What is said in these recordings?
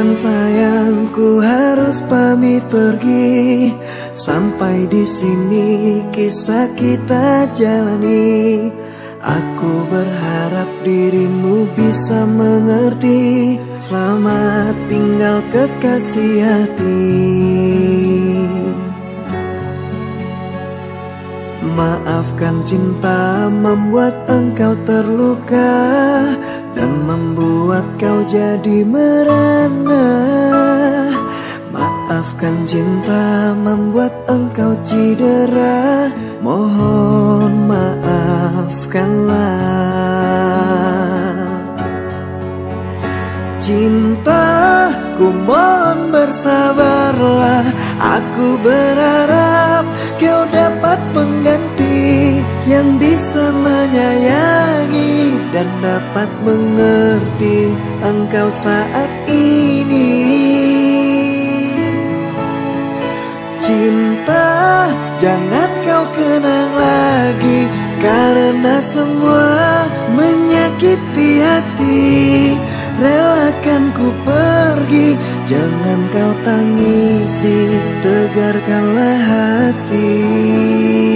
Maafkan sayangku harus pamit pergi. Sampai di sini kisah kita jalani. Aku berharap dirimu bisa mengerti. Selamat tinggal kekasih hati Maafkan cinta membuat engkau terluka Dan membuat kau jadi merana. Maafkan cinta membuat engkau cedera. Mohon maafkanlah. Cinta, ku mohon bersabarlah. Aku berharap dan dapat mengerti Engkau saat ini. Cinta, jangan kau kenang lagi Karena semua menyakiti hati. Relakan ku pergi Jangan kau tangisi Tegarkanlah hati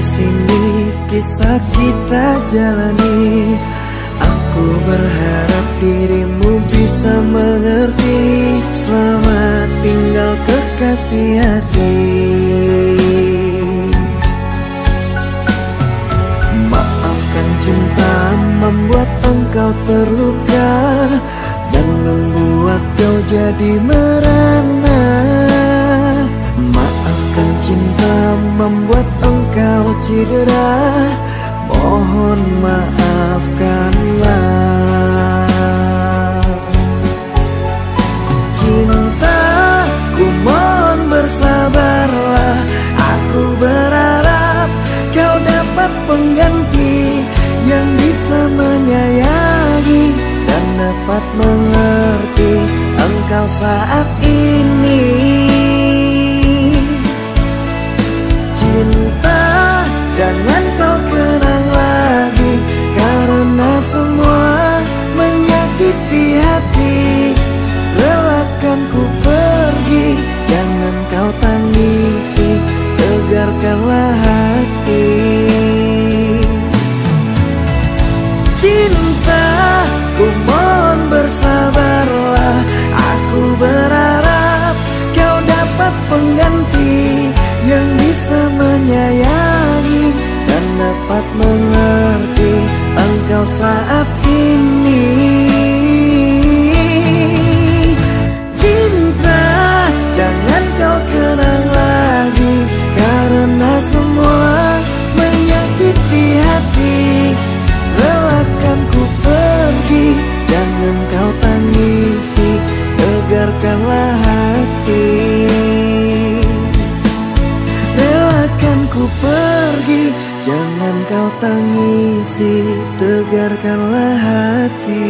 sini kisah kita jalani. Aku berharap dirimu bisa mengerti. Selamat tinggal kekasih hati. Maafkan cinta membuat engkau terluka Dan membuat kau jadi merana cinta membuat engkau cedera. Mohon maafkanlah. Cinta, ku mohon bersabarlah. Aku berharap kau dapat pengganti Yang bisa menyayangi dan dapat mengerti Engkau saat ini jangan kau kenang lagi Karena semua menyakiti hati. Relakan ku pergi Jangan kau tangisi Tegarkanlah hati